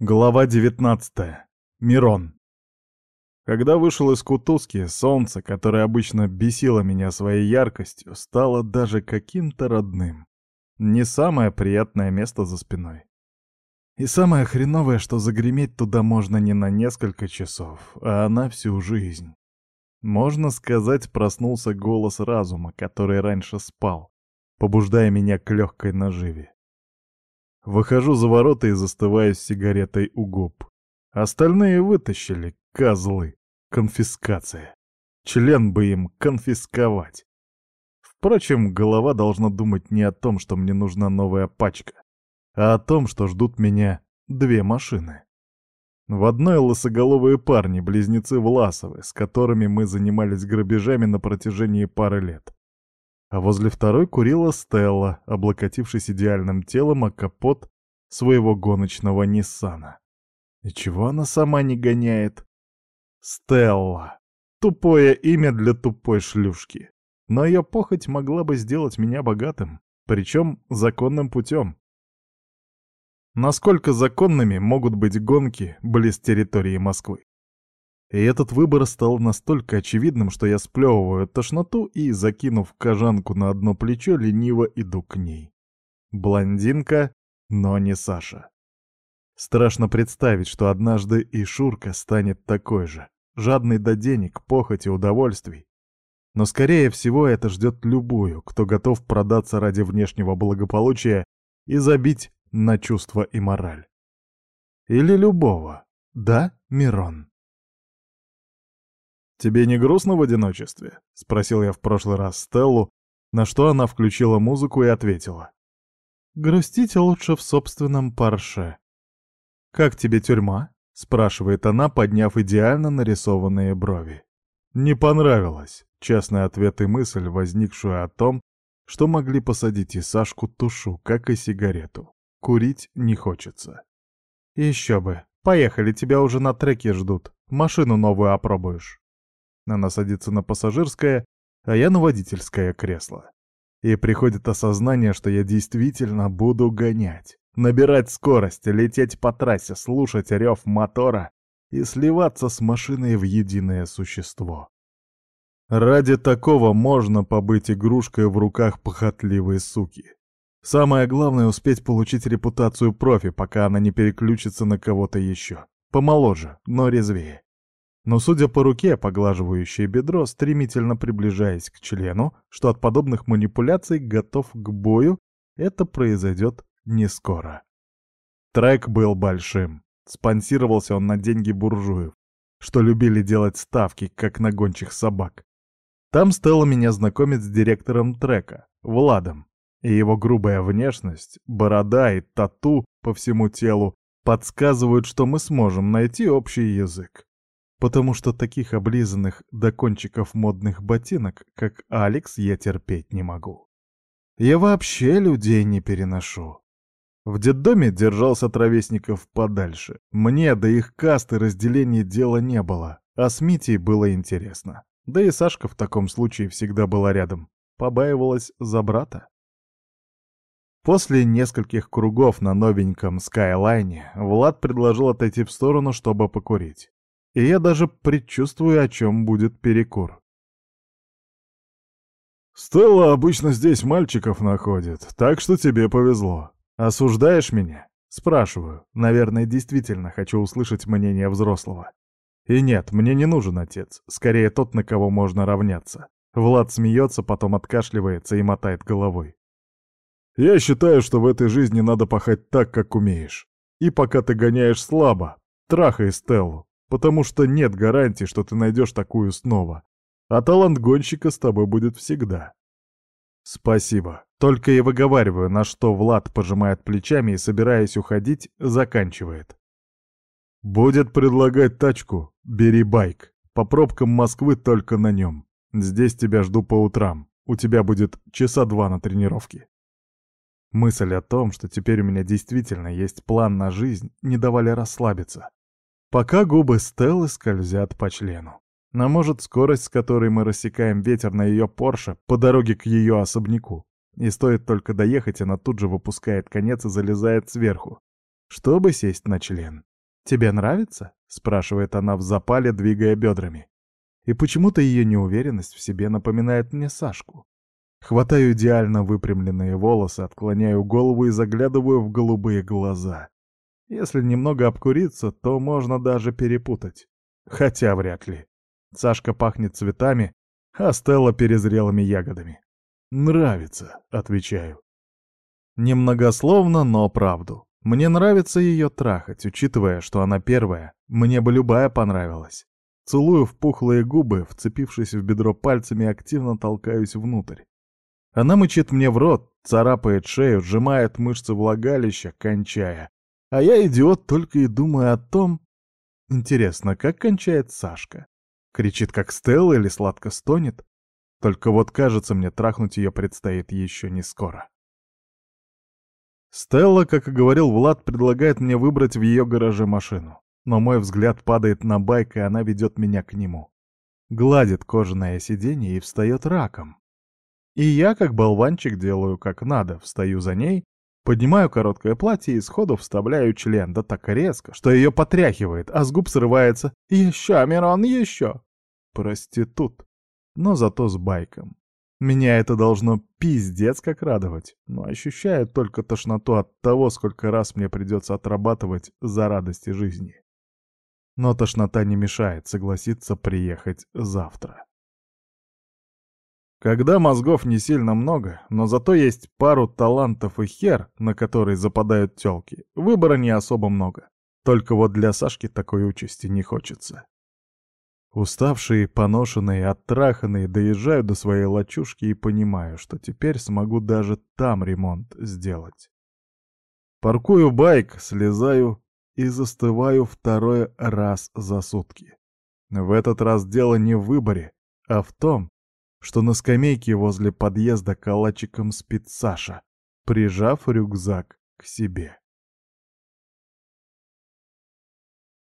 Глава 19. Мирон. Когда вышел из кутузки, солнце, которое обычно бесило меня своей яркостью, стало даже каким-то родным. Не самое приятное место за спиной. И самое хреновое, что загреметь туда можно не на несколько часов, а на всю жизнь. Можно сказать, проснулся голос разума, который раньше спал, побуждая меня к легкой наживе. Выхожу за ворота и застываю с сигаретой у губ. Остальные вытащили, козлы. Конфискация. Член бы им конфисковать. Впрочем, голова должна думать не о том, что мне нужна новая пачка, а о том, что ждут меня две машины. В одной лысоголовые парни, близнецы Власовы, с которыми мы занимались грабежами на протяжении пары лет а возле второй курила Стелла, облокотившись идеальным телом о капот своего гоночного Ниссана. И чего она сама не гоняет? Стелла. Тупое имя для тупой шлюшки. Но ее похоть могла бы сделать меня богатым, причем законным путем. Насколько законными могут быть гонки близ территории Москвы? И этот выбор стал настолько очевидным, что я сплевываю тошноту и, закинув кожанку на одно плечо, лениво иду к ней. Блондинка, но не Саша. Страшно представить, что однажды и Шурка станет такой же, жадный до денег, похоти, удовольствий. Но, скорее всего, это ждет любую, кто готов продаться ради внешнего благополучия и забить на чувства и мораль. Или любого, да, Мирон? «Тебе не грустно в одиночестве?» — спросил я в прошлый раз Стеллу, на что она включила музыку и ответила. «Грустить лучше в собственном парше». «Как тебе тюрьма?» — спрашивает она, подняв идеально нарисованные брови. «Не понравилось», — честный ответ и мысль, возникшую о том, что могли посадить и Сашку тушу, как и сигарету. Курить не хочется. «Еще бы. Поехали, тебя уже на треке ждут. Машину новую опробуешь». Она садится на пассажирское, а я на водительское кресло. И приходит осознание, что я действительно буду гонять. Набирать скорость, лететь по трассе, слушать рев мотора и сливаться с машиной в единое существо. Ради такого можно побыть игрушкой в руках похотливой суки. Самое главное — успеть получить репутацию профи, пока она не переключится на кого-то еще. Помоложе, но резвее но, судя по руке, поглаживающей бедро, стремительно приближаясь к члену, что от подобных манипуляций готов к бою, это произойдет не скоро. Трек был большим. Спонсировался он на деньги буржуев, что любили делать ставки, как на гончих собак. Там стало меня знакомить с директором трека, Владом, и его грубая внешность, борода и тату по всему телу подсказывают, что мы сможем найти общий язык потому что таких облизанных до кончиков модных ботинок, как Алекс, я терпеть не могу. Я вообще людей не переношу. В детдоме держался от подальше. Мне до их касты разделения дела не было, а с Митей было интересно. Да и Сашка в таком случае всегда была рядом. Побаивалась за брата. После нескольких кругов на новеньком Скайлайне Влад предложил отойти в сторону, чтобы покурить и я даже предчувствую, о чем будет перекур. «Стелла обычно здесь мальчиков находит, так что тебе повезло. Осуждаешь меня?» Спрашиваю. Наверное, действительно хочу услышать мнение взрослого. И нет, мне не нужен отец. Скорее тот, на кого можно равняться. Влад смеется, потом откашливается и мотает головой. Я считаю, что в этой жизни надо пахать так, как умеешь. И пока ты гоняешь слабо, трахай Стеллу потому что нет гарантии, что ты найдешь такую снова. А талант гонщика с тобой будет всегда. Спасибо. Только и выговариваю, на что Влад пожимает плечами и, собираясь уходить, заканчивает. Будет предлагать тачку, бери байк. По пробкам Москвы только на нем. Здесь тебя жду по утрам. У тебя будет часа два на тренировки. Мысль о том, что теперь у меня действительно есть план на жизнь, не давали расслабиться пока губы Стеллы скользят по члену. А может, скорость, с которой мы рассекаем ветер на ее Порше по дороге к ее особняку. И стоит только доехать, она тут же выпускает конец и залезает сверху, чтобы сесть на член. «Тебе нравится?» — спрашивает она в запале, двигая бедрами. И почему-то ее неуверенность в себе напоминает мне Сашку. Хватаю идеально выпрямленные волосы, отклоняю голову и заглядываю в голубые глаза. Если немного обкуриться, то можно даже перепутать. Хотя вряд ли. Сашка пахнет цветами, а Стелла перезрелыми ягодами. «Нравится», — отвечаю. Немногословно, но правду. Мне нравится ее трахать, учитывая, что она первая. Мне бы любая понравилась. Целую в пухлые губы, вцепившись в бедро пальцами, активно толкаюсь внутрь. Она мычит мне в рот, царапает шею, сжимает мышцы влагалища, кончая. А я, идиот, только и думаю о том... Интересно, как кончает Сашка? Кричит, как Стелла, или сладко стонет? Только вот, кажется, мне трахнуть ее предстоит еще не скоро. Стелла, как и говорил Влад, предлагает мне выбрать в ее гараже машину. Но мой взгляд падает на байк, и она ведет меня к нему. Гладит кожаное сиденье и встает раком. И я, как болванчик, делаю как надо, встаю за ней Поднимаю короткое платье и сходу вставляю член, да так резко, что ее потряхивает, а с губ срывается «Еще, Мирон, еще!» Проститут. Но зато с байком. Меня это должно пиздец как радовать, но ощущаю только тошноту от того, сколько раз мне придется отрабатывать за радости жизни. Но тошнота не мешает согласиться приехать завтра. Когда мозгов не сильно много, но зато есть пару талантов и хер, на которые западают тёлки, выбора не особо много. Только вот для Сашки такой участи не хочется. Уставшие, поношенные, оттраханные доезжаю до своей лачушки и понимаю, что теперь смогу даже там ремонт сделать. Паркую байк, слезаю и застываю второй раз за сутки. В этот раз дело не в выборе, а в том, что на скамейке возле подъезда калачиком спит Саша, прижав рюкзак к себе.